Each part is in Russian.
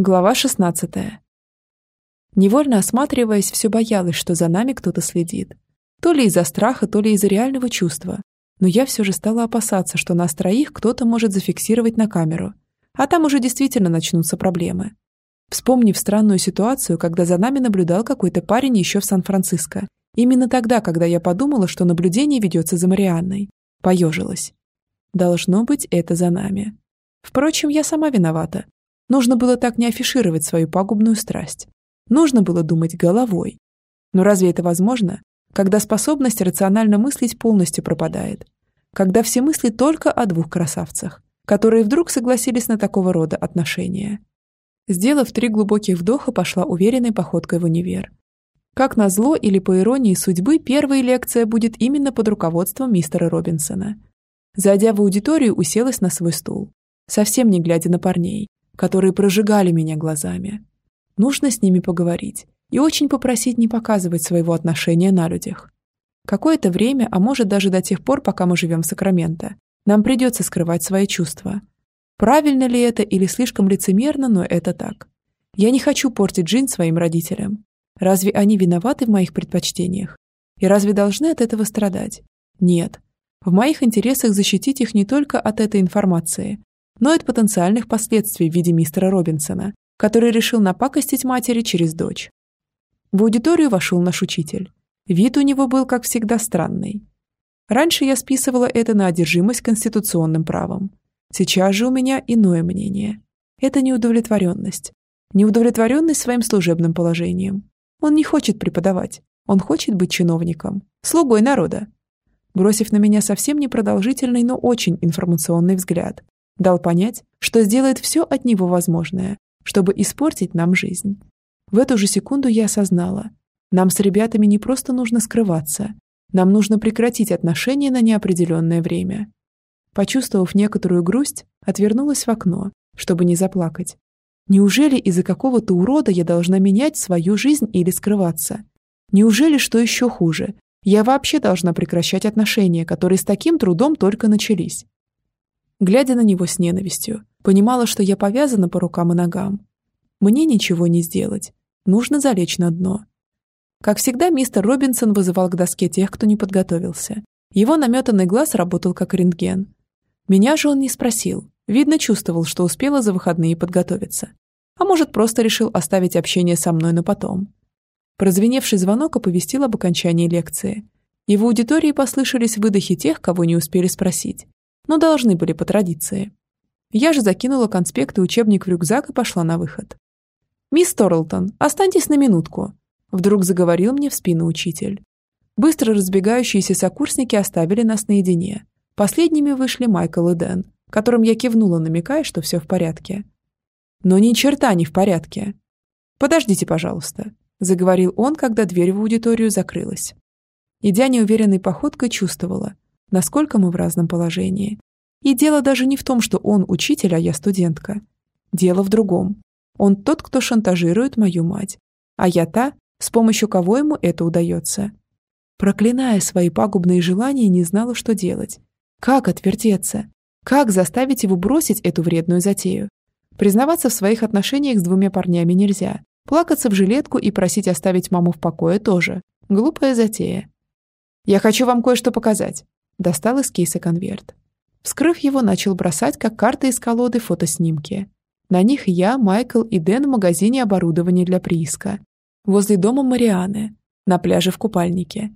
Глава 16. Невольно осматриваясь, все боялась, что за нами кто-то следит. То ли из-за страха, то ли из-за реального чувства. Но я все же стала опасаться, что нас троих кто-то может зафиксировать на камеру. А там уже действительно начнутся проблемы. Вспомнив странную ситуацию, когда за нами наблюдал какой-то парень еще в Сан-Франциско. Именно тогда, когда я подумала, что наблюдение ведется за Марианной. Поежилась. Должно быть, это за нами. Впрочем, я сама виновата. Нужно было так не афишировать свою пагубную страсть. Нужно было думать головой. Но разве это возможно, когда способность рационально мыслить полностью пропадает? Когда все мысли только о двух красавцах, которые вдруг согласились на такого рода отношения? Сделав три глубоких вдоха, пошла уверенной походкой в универ. Как назло или по иронии судьбы, первая лекция будет именно под руководством мистера Робинсона. Зайдя в аудиторию, уселась на свой стул, совсем не глядя на парней, которые прожигали меня глазами. Нужно с ними поговорить и очень попросить не показывать своего отношения на людях. Какое-то время, а может даже до тех пор, пока мы живем в Сакраменто, нам придется скрывать свои чувства. Правильно ли это или слишком лицемерно, но это так. Я не хочу портить жизнь своим родителям. Разве они виноваты в моих предпочтениях? И разве должны от этого страдать? Нет. В моих интересах защитить их не только от этой информации, но и от потенциальных последствий в виде мистера Робинсона, который решил напакостить матери через дочь. В аудиторию вошел наш учитель. Вид у него был, как всегда, странный. Раньше я списывала это на одержимость конституционным правом. Сейчас же у меня иное мнение. Это неудовлетворенность. Неудовлетворенность своим служебным положением. Он не хочет преподавать. Он хочет быть чиновником, слугой народа. Бросив на меня совсем непродолжительный, но очень информационный взгляд, Дал понять, что сделает все от него возможное, чтобы испортить нам жизнь. В эту же секунду я осознала. Нам с ребятами не просто нужно скрываться. Нам нужно прекратить отношения на неопределенное время. Почувствовав некоторую грусть, отвернулась в окно, чтобы не заплакать. Неужели из-за какого-то урода я должна менять свою жизнь или скрываться? Неужели, что еще хуже, я вообще должна прекращать отношения, которые с таким трудом только начались? Глядя на него с ненавистью. Понимала, что я повязана по рукам и ногам. Мне ничего не сделать. Нужно залечь на дно. Как всегда, мистер Робинсон вызывал к доске тех, кто не подготовился. Его наметанный глаз работал как рентген. Меня же он не спросил. Видно, чувствовал, что успела за выходные подготовиться. А может, просто решил оставить общение со мной на потом. Прозвеневший звонок оповестил об окончании лекции. И в аудитории послышались выдохи тех, кого не успели спросить но должны были по традиции. Я же закинула конспект и учебник в рюкзак и пошла на выход. «Мисс Торлтон, останьтесь на минутку», — вдруг заговорил мне в спину учитель. Быстро разбегающиеся сокурсники оставили нас наедине. Последними вышли Майкл и Дэн, которым я кивнула, намекая, что все в порядке. Но ни черта не в порядке. «Подождите, пожалуйста», — заговорил он, когда дверь в аудиторию закрылась. Идя неуверенной походкой, чувствовала, насколько мы в разном положении. И дело даже не в том, что он учитель, а я студентка. Дело в другом. Он тот, кто шантажирует мою мать. А я та, с помощью кого ему это удается. Проклиная свои пагубные желания, не знала, что делать. Как отвертеться? Как заставить его бросить эту вредную затею? Признаваться в своих отношениях с двумя парнями нельзя. Плакаться в жилетку и просить оставить маму в покое тоже. Глупая затея. «Я хочу вам кое-что показать», Достал из кейса конверт. Вскрыв его, начал бросать, как карты из колоды, фотоснимки. На них я, Майкл и Дэн в магазине оборудования для прииска. Возле дома Марианы, на пляже в купальнике.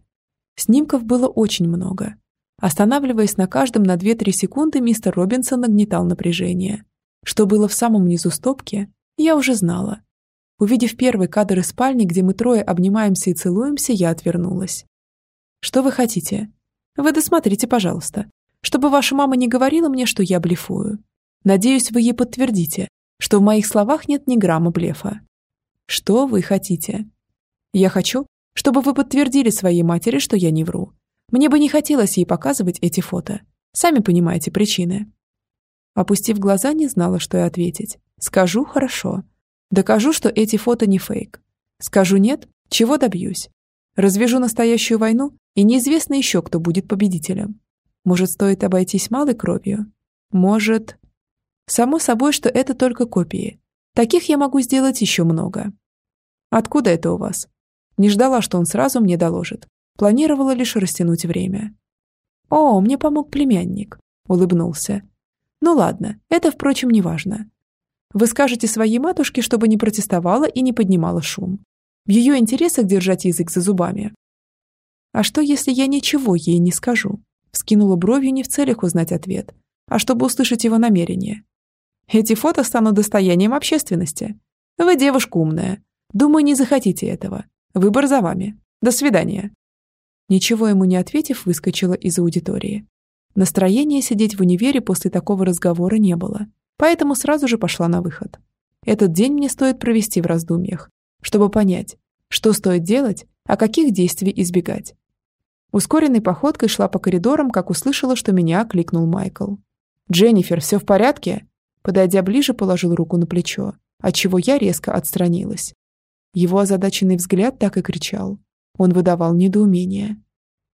Снимков было очень много. Останавливаясь на каждом на 2-3 секунды, мистер Робинсон нагнетал напряжение. Что было в самом низу стопки, я уже знала. Увидев первый кадр из спальни, где мы трое обнимаемся и целуемся, я отвернулась. «Что вы хотите?» Вы досмотрите, пожалуйста, чтобы ваша мама не говорила мне, что я блефую. Надеюсь, вы ей подтвердите, что в моих словах нет ни грамма блефа. Что вы хотите? Я хочу, чтобы вы подтвердили своей матери, что я не вру. Мне бы не хотелось ей показывать эти фото. Сами понимаете причины. Опустив глаза, не знала, что и ответить. Скажу «хорошо». Докажу, что эти фото не фейк. Скажу «нет», чего добьюсь. Развяжу настоящую войну и неизвестно еще, кто будет победителем. Может, стоит обойтись малой кровью? Может... Само собой, что это только копии. Таких я могу сделать еще много. Откуда это у вас? Не ждала, что он сразу мне доложит. Планировала лишь растянуть время. О, мне помог племянник. Улыбнулся. Ну ладно, это, впрочем, не важно. Вы скажете своей матушке, чтобы не протестовала и не поднимала шум. В ее интересах держать язык за зубами. А что, если я ничего ей не скажу? Вскинула бровью не в целях узнать ответ, а чтобы услышать его намерение. Эти фото станут достоянием общественности. Вы девушка умная. Думаю, не захотите этого. Выбор за вами. До свидания. Ничего ему не ответив, выскочила из аудитории. Настроения сидеть в универе после такого разговора не было, поэтому сразу же пошла на выход. Этот день мне стоит провести в раздумьях, чтобы понять, что стоит делать, а каких действий избегать. Ускоренной походкой шла по коридорам, как услышала, что меня окликнул Майкл. «Дженнифер, все в порядке?» Подойдя ближе, положил руку на плечо, отчего я резко отстранилась. Его озадаченный взгляд так и кричал. Он выдавал недоумение.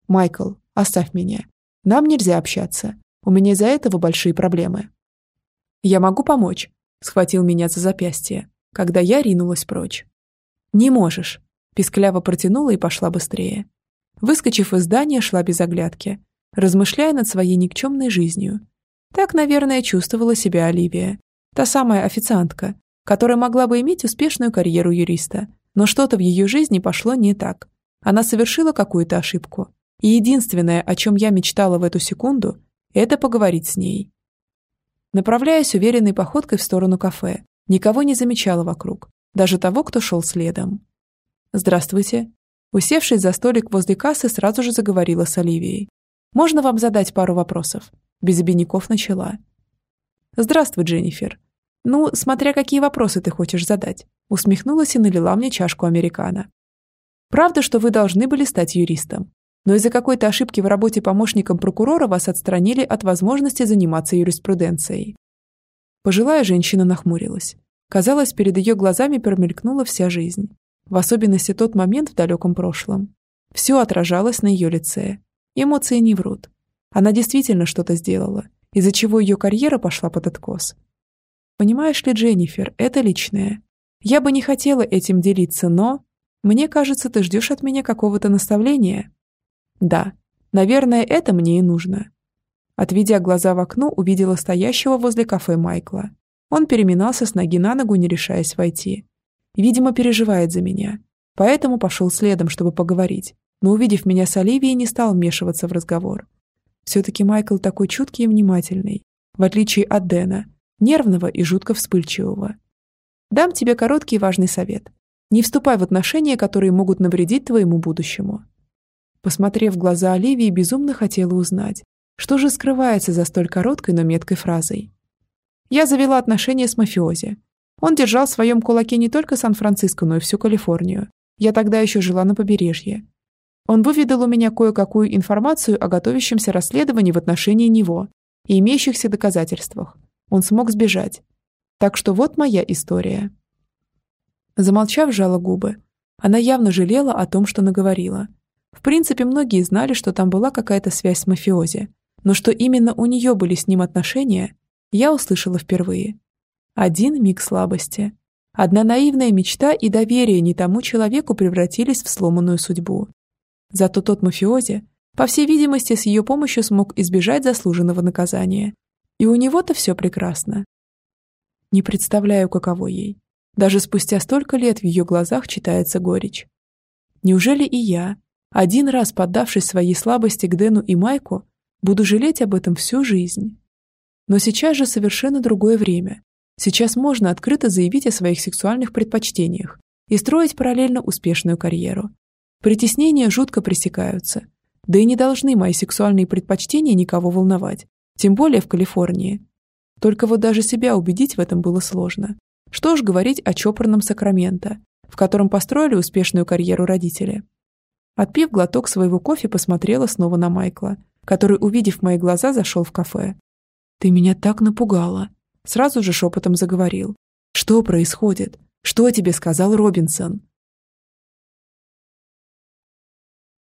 «Майкл, оставь меня. Нам нельзя общаться. У меня из-за этого большие проблемы». «Я могу помочь», — схватил меня за запястье, когда я ринулась прочь. «Не можешь», — пискляво протянула и пошла быстрее. Выскочив из здания, шла без оглядки, размышляя над своей никчемной жизнью. Так, наверное, чувствовала себя Оливия. Та самая официантка, которая могла бы иметь успешную карьеру юриста, но что-то в ее жизни пошло не так. Она совершила какую-то ошибку. И единственное, о чем я мечтала в эту секунду, это поговорить с ней. Направляясь уверенной походкой в сторону кафе, никого не замечала вокруг, даже того, кто шел следом. «Здравствуйте». Усевшись за столик возле кассы, сразу же заговорила с Оливией. «Можно вам задать пару вопросов?» Без обиняков начала. «Здравствуй, Дженнифер. Ну, смотря какие вопросы ты хочешь задать», усмехнулась и налила мне чашку американо. «Правда, что вы должны были стать юристом, но из-за какой-то ошибки в работе помощником прокурора вас отстранили от возможности заниматься юриспруденцией». Пожилая женщина нахмурилась. Казалось, перед ее глазами промелькнула вся жизнь. В особенности тот момент в далеком прошлом. Все отражалось на ее лице. Эмоции не врут. Она действительно что-то сделала, из-за чего ее карьера пошла под откос. Понимаешь ли, Дженнифер, это личное. Я бы не хотела этим делиться, но... Мне кажется, ты ждешь от меня какого-то наставления. Да, наверное, это мне и нужно. Отведя глаза в окно, увидела стоящего возле кафе Майкла. Он переминался с ноги на ногу, не решаясь войти. Видимо, переживает за меня. Поэтому пошел следом, чтобы поговорить. Но, увидев меня с Оливией, не стал вмешиваться в разговор. Все-таки Майкл такой чуткий и внимательный, в отличие от Дэна, нервного и жутко вспыльчивого. Дам тебе короткий и важный совет. Не вступай в отношения, которые могут навредить твоему будущему. Посмотрев в глаза Оливии, безумно хотела узнать, что же скрывается за столь короткой, но меткой фразой. Я завела отношения с мафиози. Он держал в своем кулаке не только Сан-Франциско, но и всю Калифорнию. Я тогда еще жила на побережье. Он выведал у меня кое-какую информацию о готовящемся расследовании в отношении него и имеющихся доказательствах. Он смог сбежать. Так что вот моя история. Замолчав, сжала губы. Она явно жалела о том, что наговорила. В принципе, многие знали, что там была какая-то связь с мафиози. Но что именно у нее были с ним отношения, я услышала впервые. Один миг слабости. Одна наивная мечта и доверие не тому человеку превратились в сломанную судьбу. Зато тот мафиози, по всей видимости, с ее помощью смог избежать заслуженного наказания. И у него-то все прекрасно. Не представляю, каково ей. Даже спустя столько лет в ее глазах читается горечь. Неужели и я, один раз поддавшись своей слабости к Дэну и Майку, буду жалеть об этом всю жизнь? Но сейчас же совершенно другое время. Сейчас можно открыто заявить о своих сексуальных предпочтениях и строить параллельно успешную карьеру. Притеснения жутко пресекаются. Да и не должны мои сексуальные предпочтения никого волновать. Тем более в Калифорнии. Только вот даже себя убедить в этом было сложно. Что ж говорить о чопорном Сакраменто, в котором построили успешную карьеру родители. Отпив глоток своего кофе, посмотрела снова на Майкла, который, увидев мои глаза, зашел в кафе. «Ты меня так напугала!» Сразу же шепотом заговорил. «Что происходит? Что тебе сказал Робинсон?»